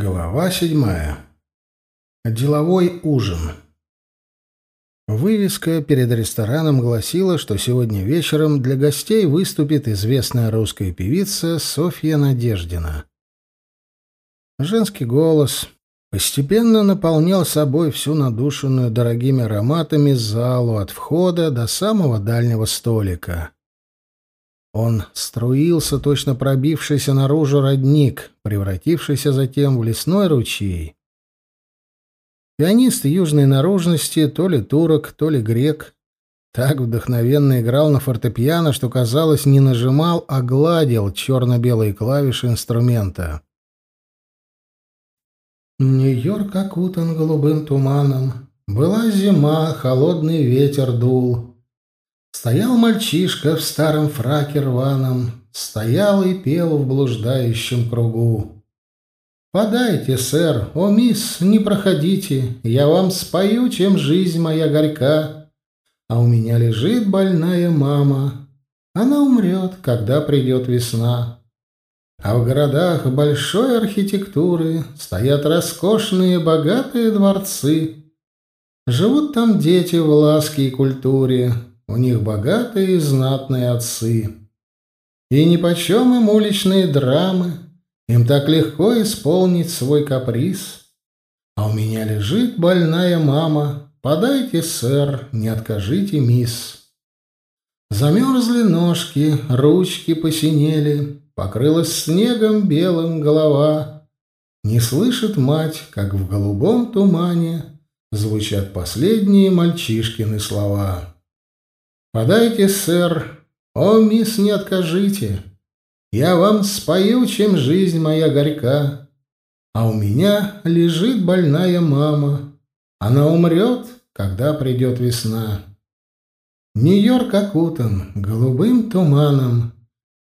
Глава седьмая. Деловой ужин. Вывеска перед рестораном гласила, что сегодня вечером для гостей выступит известная русская певица Софья Надеждина. Женский голос постепенно наполнял собой всю надушенную дорогими ароматами залу от входа до самого дальнего столика. Он струился, точно пробившийся наружу родник, превратившийся затем в лесной ручей. Пианист южной наружности, то ли турок, то ли грек, так вдохновенно играл на фортепиано, что, казалось, не нажимал, а гладил черно-белые клавиши инструмента. Нью-Йорк окутан голубым туманом. Была зима, холодный ветер дул. Стоял мальчишка в старом фраке рваном, Стоял и пел в блуждающем кругу. «Подайте, сэр, о, мисс, не проходите, Я вам спою, чем жизнь моя горька. А у меня лежит больная мама, Она умрет, когда придет весна. А в городах большой архитектуры Стоят роскошные богатые дворцы. Живут там дети в ласке и культуре, у них богатые и знатные отцы. И нипочем им уличные драмы, им так легко исполнить свой каприз. А у меня лежит больная мама, подайте, сэр, не откажите, мисс. Замерзли ножки, ручки посинели, покрылась снегом белым голова. Не слышит мать, как в голубом тумане звучат последние мальчишкины слова. «Подайте, сэр. О, мисс, не откажите. Я вам спою, чем жизнь моя горька. А у меня лежит больная мама. Она умрет, когда придет весна». Нью-Йорк окутан голубым туманом.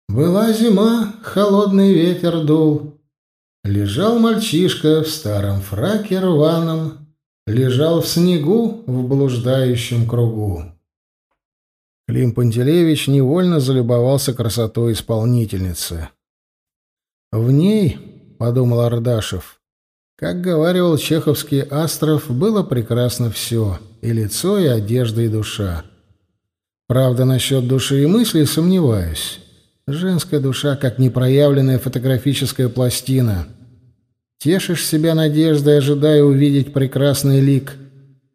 Была зима, холодный ветер дул. Лежал мальчишка в старом фраке рваном, Лежал в снегу в блуждающем кругу. Клим Пантелеевич невольно залюбовался красотой исполнительницы. «В ней, — подумал Ардашев, — как говаривал чеховский Астров, было прекрасно все — и лицо, и одежда, и душа. Правда, насчет души и мыслей сомневаюсь. Женская душа, как непроявленная фотографическая пластина. Тешишь себя надеждой, ожидая увидеть прекрасный лик —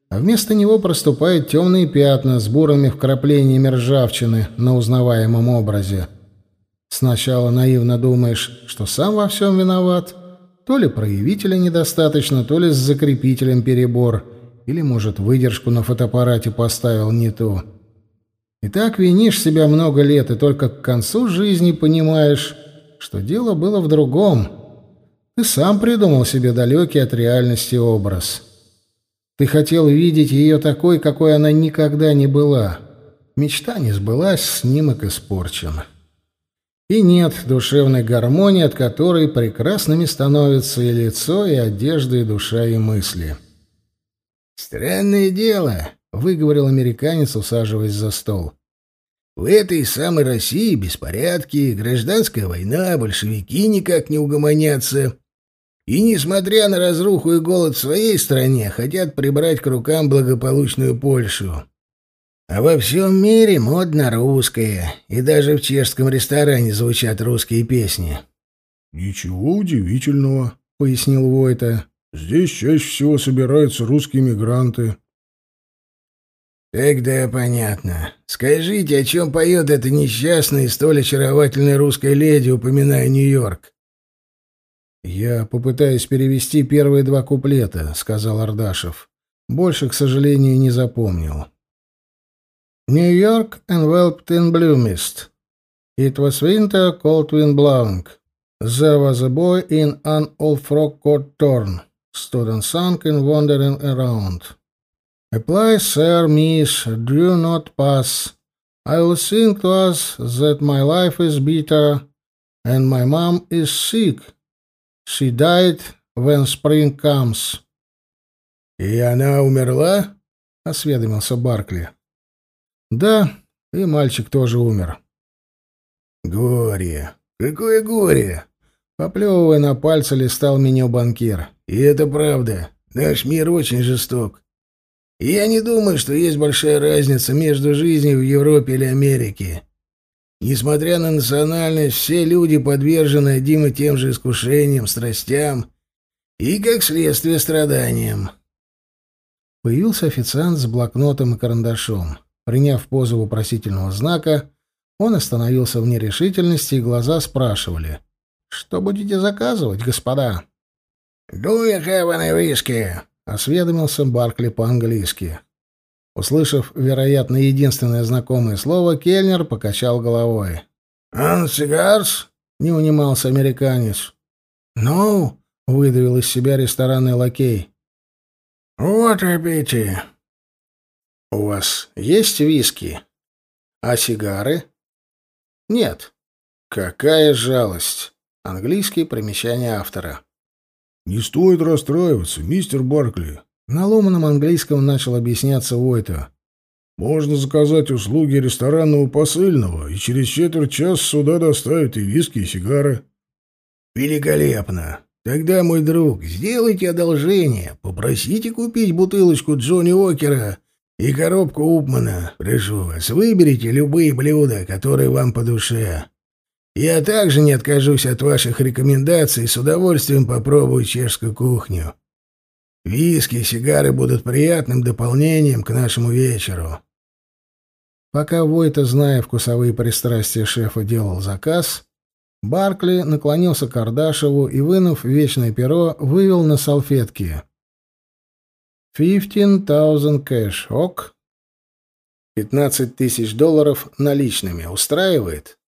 а вместо него проступают темные пятна с бурыми вкраплениями ржавчины на узнаваемом образе. Сначала наивно думаешь, что сам во всем виноват, то ли проявителя недостаточно, то ли с закрепителем перебор, или, может, выдержку на фотоаппарате поставил не ту. И так винишь себя много лет, и только к концу жизни понимаешь, что дело было в другом. Ты сам придумал себе далекий от реальности образ». Ты хотел видеть ее такой, какой она никогда не была. Мечта не сбылась, снимок испорчен. И нет душевной гармонии, от которой прекрасными становятся и лицо, и одежда, и душа, и мысли. «Странное дело», — выговорил американец, усаживаясь за стол. «В этой самой России беспорядки, гражданская война, большевики никак не угомонятся. И, несмотря на разруху и голод в своей стране, хотят прибрать к рукам благополучную Польшу. А во всем мире модно русское, и даже в чешском ресторане звучат русские песни. «Ничего удивительного», — пояснил Войта. «Здесь чаще всего собираются русские мигранты». «Тогда понятно. Скажите, о чем поет эта несчастная и столь очаровательная русская леди, упоминая Нью-Йорк?» «Я попытаюсь перевести первые два куплета», — сказал Ардашев. Больше, к сожалению, не запомнил. York enveloped in blue mist. It was winter, cold wind blowing. There was a boy in an old frock coat torn, stood and sunk in wandering around. Apply, sir, miss, do not pass. I will sing to us that my life is bitter, and my mom is sick. She died when spring comes. И она умерла? осведомился Баркли. Да, и мальчик тоже умер. Горе. Какое горе? Поплевывая на пальцы, листал меню банкир. «И это правда. Наш мир очень жесток. Я не думаю, что есть большая разница между жизнью в Европе или Америке. Несмотря на национальность, все люди подвержены одним и тем же искушениям, страстям и, как следствие, страданиям». Появился официант с блокнотом и карандашом. Приняв позу вопросительного знака, он остановился в нерешительности, и глаза спрашивали. «Что будете заказывать, господа?» «Do you have any whiskey?» — осведомился Баркли по-английски. Услышав, вероятно, единственное знакомое слово, Кельнер покачал головой. «And cigars?» — не унимался американец. «No», — выдавил из себя ресторанный лакей. «Вот pity». «У вас есть виски? А сигары?» «Нет». «Какая жалость!» Английские примечания автора. «Не стоит расстраиваться, мистер Баркли». На ломаном английском начал объясняться Войта. «Можно заказать услуги ресторанного посыльного, и через четверть часа сюда доставят и виски, и сигары». «Великолепно! Тогда, мой друг, сделайте одолжение, попросите купить бутылочку Джонни Окера и коробку Упмана. Прошу вас, выберите любые блюда, которые вам по душе. Я также не откажусь от ваших рекомендаций и с удовольствием попробую чешскую кухню. Виски и сигары будут приятным дополнением к нашему вечеру. Пока Войта, зная вкусовые пристрастия шефа, делал заказ, Баркли наклонился к Ардашеву и, вынув вечное перо, вывел на салфетки. «Fifteen thousand cash, ок?» «Пятнадцать тысяч долларов наличными. Устраивает?»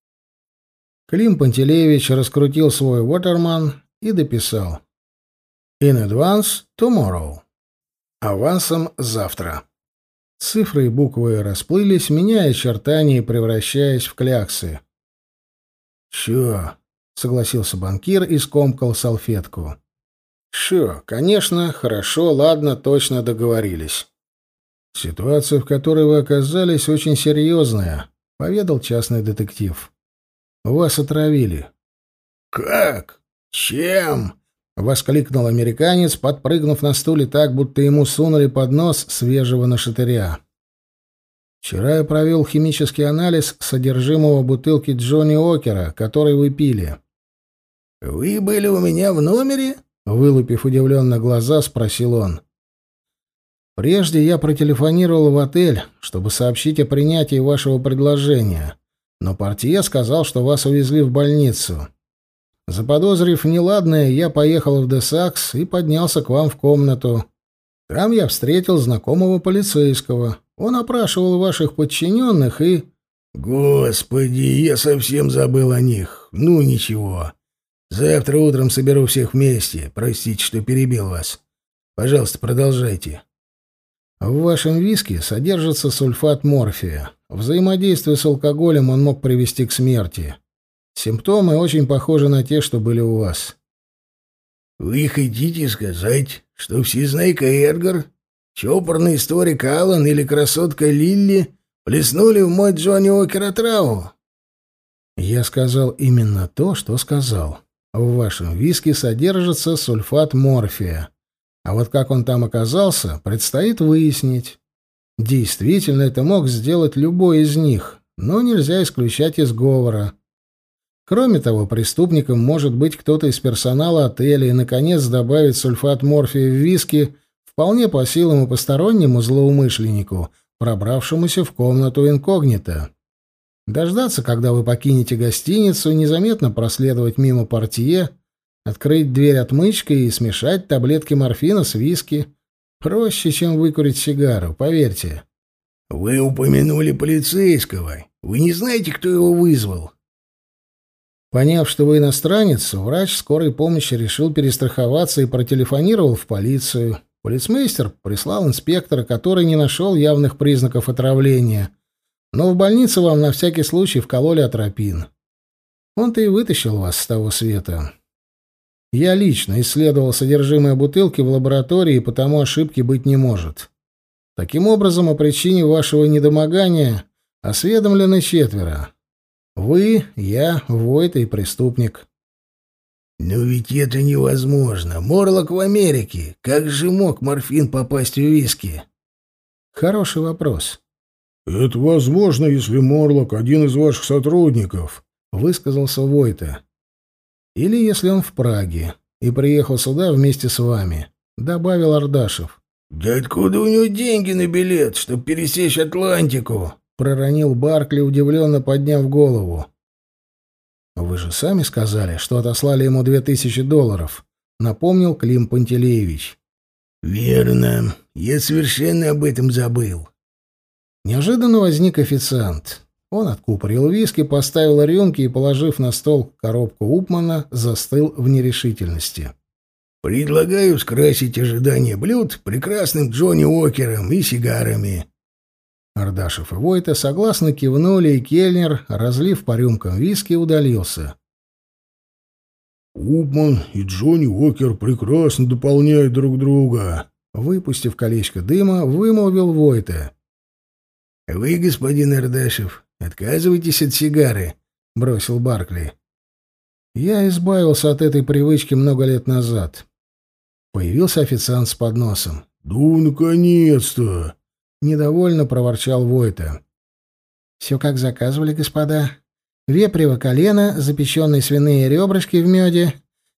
Клим Пантелеевич раскрутил свой Waterman и дописал. «In advance tomorrow». Авансом завтра. Цифры и буквы расплылись, меняя очертания и превращаясь в кляксы. «Чё?» — согласился банкир и скомкал салфетку. «Шо, конечно, хорошо, ладно, точно договорились». «Ситуация, в которой вы оказались, очень серьезная», — поведал частный детектив. Вас отравили. Как? Чем? Воскликнул американец, подпрыгнув на стуле так, будто ему сунули под нос свежего нашатыря. Вчера я провел химический анализ содержимого бутылки Джонни Окера, который вы пили. Вы были у меня в номере? вылупив удивленно глаза, спросил он. Прежде я протелефонировал в отель, чтобы сообщить о принятии вашего предложения но портье сказал, что вас увезли в больницу. Заподозрив неладное, я поехал в Десакс и поднялся к вам в комнату. Там я встретил знакомого полицейского. Он опрашивал ваших подчиненных и... Господи, я совсем забыл о них. Ну, ничего. Завтра утром соберу всех вместе. Простите, что перебил вас. Пожалуйста, продолжайте. В вашем виске содержится сульфат морфия. Взаимодействие с алкоголем он мог привести к смерти. Симптомы очень похожи на те, что были у вас. Вы хотите сказать, что всезнайка Эдгар, чопорный историк Аллан или красотка Лилли плеснули в мой Джонни Окера траву? Я сказал именно то, что сказал. В вашем виске содержится сульфат морфия. А вот как он там оказался, предстоит выяснить. Действительно, это мог сделать любой из них, но нельзя исключать из говора. Кроме того, преступником может быть кто-то из персонала отеля и, наконец, добавить сульфат морфия в виски вполне по силам и постороннему злоумышленнику, пробравшемуся в комнату инкогнито. Дождаться, когда вы покинете гостиницу, незаметно проследовать мимо портье — Открыть дверь отмычкой и смешать таблетки морфина с виски. Проще, чем выкурить сигару, поверьте. Вы упомянули полицейского. Вы не знаете, кто его вызвал? Поняв, что вы иностранец, врач скорой помощи решил перестраховаться и протелефонировал в полицию. Полицмейстер прислал инспектора, который не нашел явных признаков отравления. Но в больнице вам на всякий случай вкололи атропин. Он-то и вытащил вас с того света. Я лично исследовал содержимое бутылки в лаборатории, потому ошибки быть не может. Таким образом, о причине вашего недомогания осведомлены четверо. Вы, я, Войта и преступник. Но ведь это невозможно. Морлок в Америке. Как же мог морфин попасть в виски? Хороший вопрос. Это возможно, если Морлок один из ваших сотрудников, высказался Войта. Или если он в Праге и приехал сюда вместе с вами, добавил Ардашев. Да откуда у него деньги на билет, чтобы пересечь Атлантику? Проронил Баркли, удивленно подняв голову. «Вы же сами сказали, что отослали ему две тысячи долларов», — напомнил Клим Пантелеевич. «Верно. Я совершенно об этом забыл». Неожиданно возник официант. Он откупорил виски, поставил рюмки и, положив на стол коробку Упмана, застыл в нерешительности. «Предлагаю скрасить ожидание блюд прекрасным Джонни Уокером и сигарами», Ардашев и Войта согласно кивнули, и Кельнер, разлив по рюмкам виски, удалился. «Упман и Джонни Уокер прекрасно дополняют друг друга», — выпустив колечко дыма, вымолвил Войта. «Вы, господин Ардашев, отказываетесь от сигары», — бросил Баркли. «Я избавился от этой привычки много лет назад». Появился официант с подносом. «Ну, наконец-то!» Недовольно проворчал Войта. «Все как заказывали, господа. Вепрево колено, запеченные свиные ребрышки в меде,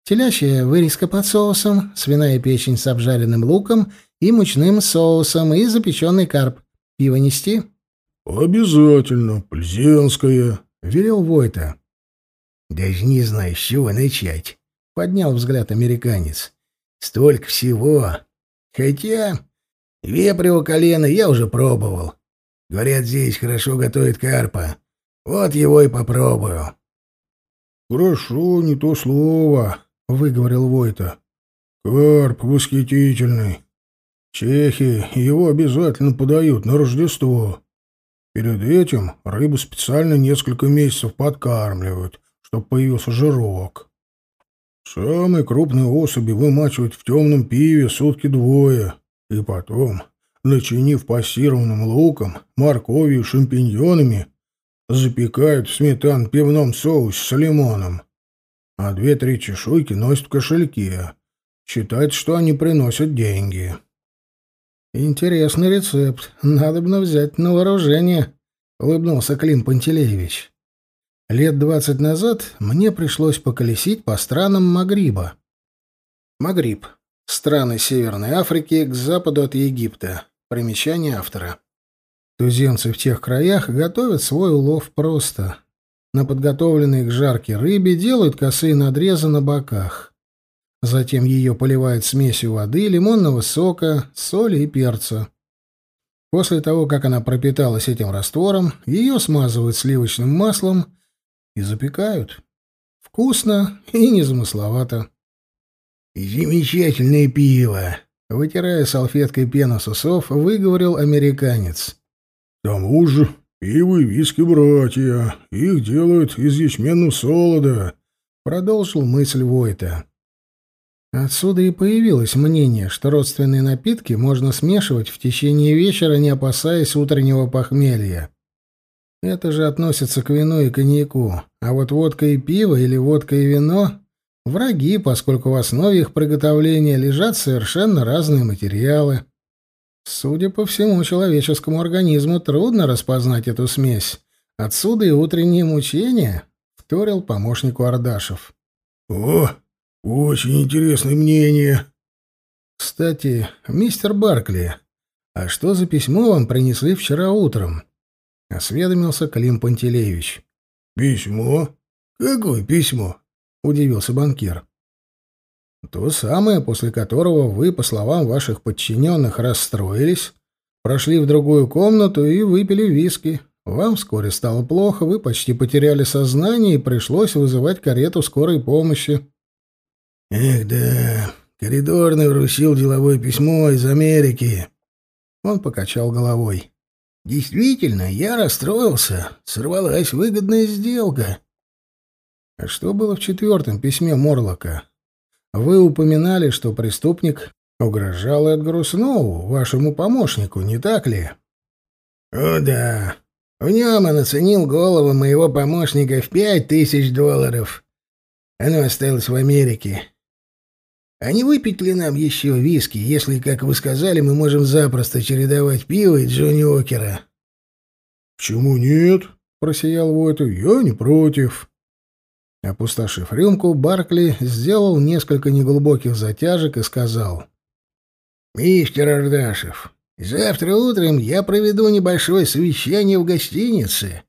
телячья вырезка под соусом, свиная печень с обжаренным луком и мучным соусом и запеченный карп. Пиво нести?» «Обязательно. Пльзенское», — велел Войта. «Даже не знаю, с чего начать», — поднял взгляд американец. «Столько всего. Хотя Вепрево колено я уже пробовал. Говорят, здесь хорошо готовят карпа. Вот его и попробую. Хорошо, не то слово, выговорил Войта. Карп восхитительный. Чехи его обязательно подают на Рождество. Перед этим рыбу специально несколько месяцев подкармливают, чтобы появился жирок. Самые крупные особи вымачивают в темном пиве сутки двое, и потом, начинив пассированным луком, морковью шампиньонами, запекают в сметан пивном соусе с лимоном. А две-три чешуйки носят в кошельке. Считают, что они приносят деньги. «Интересный рецепт. Надо бы взять на вооружение», — улыбнулся Клим Пантелеевич. «Лет двадцать назад мне пришлось поколесить по странам Магриба». Магриб Страны Северной Африки к западу от Египта. Примечание автора. Туземцы в тех краях готовят свой улов просто. На подготовленной к жарке рыбе делают косые надрезы на боках. Затем ее поливают смесью воды, лимонного сока, соли и перца. После того, как она пропиталась этим раствором, ее смазывают сливочным маслом и запекают. Вкусно и незамысловато. «Замечательное пиво!» — вытирая салфеткой пену с усов, выговорил американец. «К тому же пиво и виски братья. Их делают из ячменного солода», — продолжил мысль Войта. Отсюда и появилось мнение, что родственные напитки можно смешивать в течение вечера, не опасаясь утреннего похмелья. Это же относится к вину и коньяку, а вот водка и пиво или водка и вино Враги, поскольку в основе их приготовления лежат совершенно разные материалы. Судя по всему, человеческому организму трудно распознать эту смесь. Отсюда и утренние мучения, — вторил помощнику Ардашев. — О, очень интересное мнение. — Кстати, мистер Баркли, а что за письмо вам принесли вчера утром? — осведомился Клим Пантелеевич. — Письмо? Какое письмо? — удивился банкир. «То самое, после которого вы, по словам ваших подчиненных, расстроились, прошли в другую комнату и выпили виски. Вам вскоре стало плохо, вы почти потеряли сознание и пришлось вызывать карету скорой помощи». «Эх да, коридорный вручил деловое письмо из Америки». Он покачал головой. «Действительно, я расстроился. Сорвалась выгодная сделка. А что было в четвертом письме Морлока? Вы упоминали, что преступник угрожал Эдгару Сноу, вашему помощнику, не так ли? О да. В нем он оценил голову моего помощника в пять тысяч долларов. Оно осталось в Америке. А не выпить ли нам еще виски, если, как вы сказали, мы можем запросто чередовать пиво и Джонни Окера?» «Почему нет?» — просиял Войту. «Я не против». Опустошив рюмку, Баркли сделал несколько неглубоких затяжек и сказал. «Мистер Ардашев, завтра утром я проведу небольшое совещание в гостинице.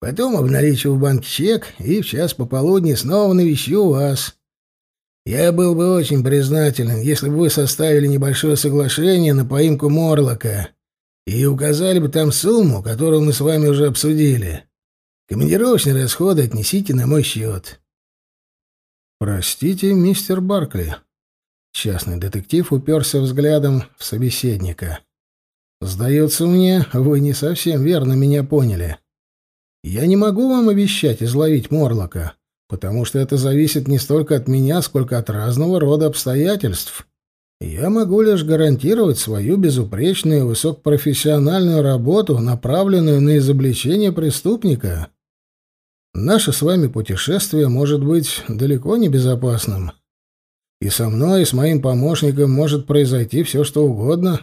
Потом обналичу в банк чек и в час пополудни снова навещу вас. Я был бы очень признателен, если бы вы составили небольшое соглашение на поимку Морлока и указали бы там сумму, которую мы с вами уже обсудили. Командировочные расходы отнесите на мой счет. Простите, мистер Баркли. Частный детектив уперся взглядом в собеседника. Сдается мне, вы не совсем верно меня поняли. Я не могу вам обещать изловить Морлока, потому что это зависит не столько от меня, сколько от разного рода обстоятельств. Я могу лишь гарантировать свою безупречную высокопрофессиональную работу, направленную на изобличение преступника. Наше с вами путешествие может быть далеко не безопасным. И со мной, и с моим помощником может произойти все, что угодно.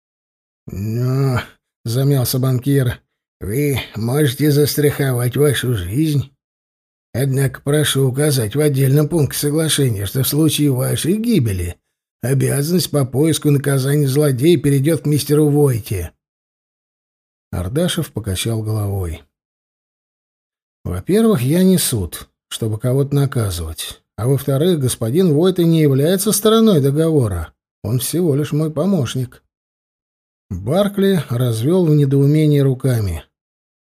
— Но, — замялся банкир, — вы можете застраховать вашу жизнь. Однако прошу указать в отдельном пункте соглашения, что в случае вашей гибели обязанность по поиску и наказанию злодея перейдет к мистеру Войте. Ардашев покачал головой. Во-первых, я не суд, чтобы кого-то наказывать. А во-вторых, господин Войта не является стороной договора. Он всего лишь мой помощник. Баркли развел в недоумении руками.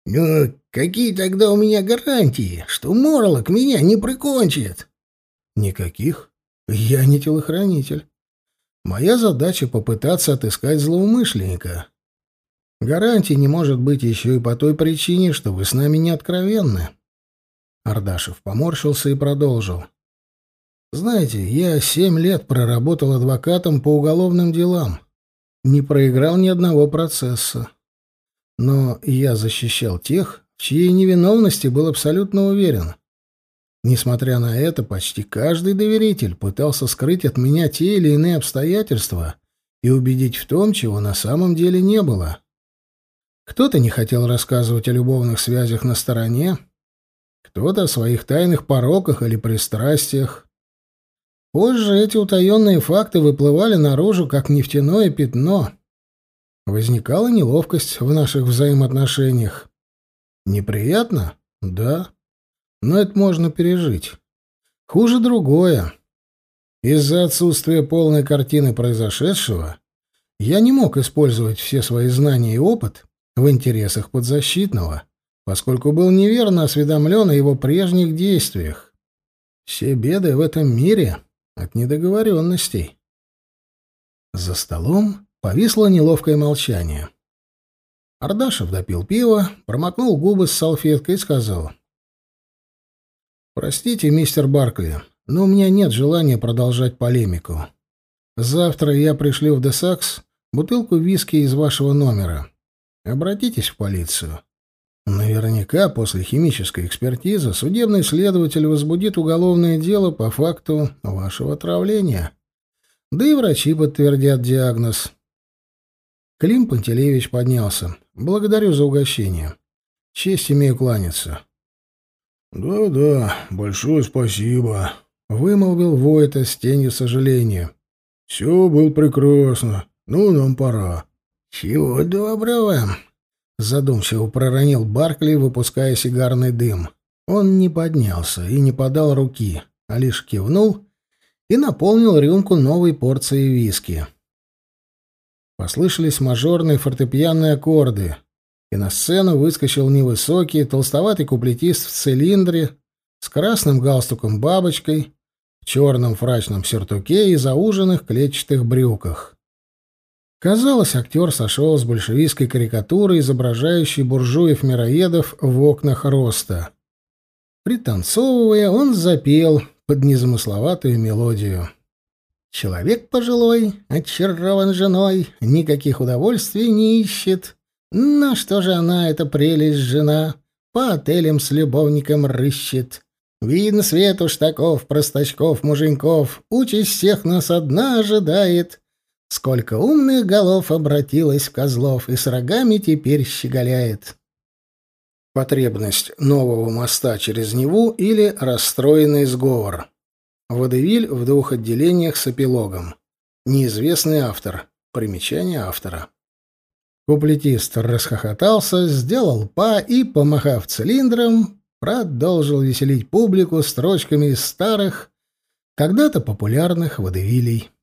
«Ну, какие тогда у меня гарантии, что Морлок меня не прикончит?» «Никаких. Я не телохранитель. Моя задача — попытаться отыскать злоумышленника. Гарантий не может быть еще и по той причине, что вы с нами не откровенны. Ардашев поморщился и продолжил. Знаете, я семь лет проработал адвокатом по уголовным делам. Не проиграл ни одного процесса. Но я защищал тех, в чьей невиновности был абсолютно уверен. Несмотря на это, почти каждый доверитель пытался скрыть от меня те или иные обстоятельства и убедить в том, чего на самом деле не было. Кто-то не хотел рассказывать о любовных связях на стороне, кто-то о своих тайных пороках или пристрастиях. Позже эти утаенные факты выплывали наружу, как нефтяное пятно. Возникала неловкость в наших взаимоотношениях. Неприятно? Да. Но это можно пережить. Хуже другое. Из-за отсутствия полной картины произошедшего я не мог использовать все свои знания и опыт в интересах подзащитного, поскольку был неверно осведомлен о его прежних действиях. Все беды в этом мире от недоговоренностей. За столом повисло неловкое молчание. Ардашев допил пиво, промокнул губы с салфеткой и сказал. «Простите, мистер Баркли, но у меня нет желания продолжать полемику. Завтра я пришлю в Десакс бутылку виски из вашего номера. Обратитесь в полицию. Наверняка после химической экспертизы судебный следователь возбудит уголовное дело по факту вашего отравления. Да и врачи подтвердят диагноз. Клим Пантелеевич поднялся. Благодарю за угощение. Честь имею кланяться. Да-да, большое спасибо, вымолвил Войта с тенью сожаления. Все было прекрасно. Ну, нам пора. «Чего доброго?» — задумчиво проронил Баркли, выпуская сигарный дым. Он не поднялся и не подал руки, а лишь кивнул и наполнил рюмку новой порцией виски. Послышались мажорные фортепианные аккорды, и на сцену выскочил невысокий, толстоватый куплетист в цилиндре с красным галстуком-бабочкой, в черном фрачном сюртуке и зауженных клетчатых брюках. Казалось, актер сошел с большевистской карикатуры, изображающей буржуев-мироедов в окнах роста. Пританцовывая, он запел под незамысловатую мелодию. Человек пожилой, очарован женой, никаких удовольствий не ищет. Но что же она, эта прелесть жена, по отелям с любовником рыщет? Видно, свет уж таков, простачков, муженьков, участь всех нас одна ожидает. Сколько умных голов обратилось в козлов, и с рогами теперь щеголяет. Потребность нового моста через Неву или расстроенный сговор. Водевиль в двух отделениях с эпилогом. Неизвестный автор. Примечание автора. Куплетист расхохотался, сделал па и, помахав цилиндром, продолжил веселить публику строчками из старых, когда-то популярных водевилей.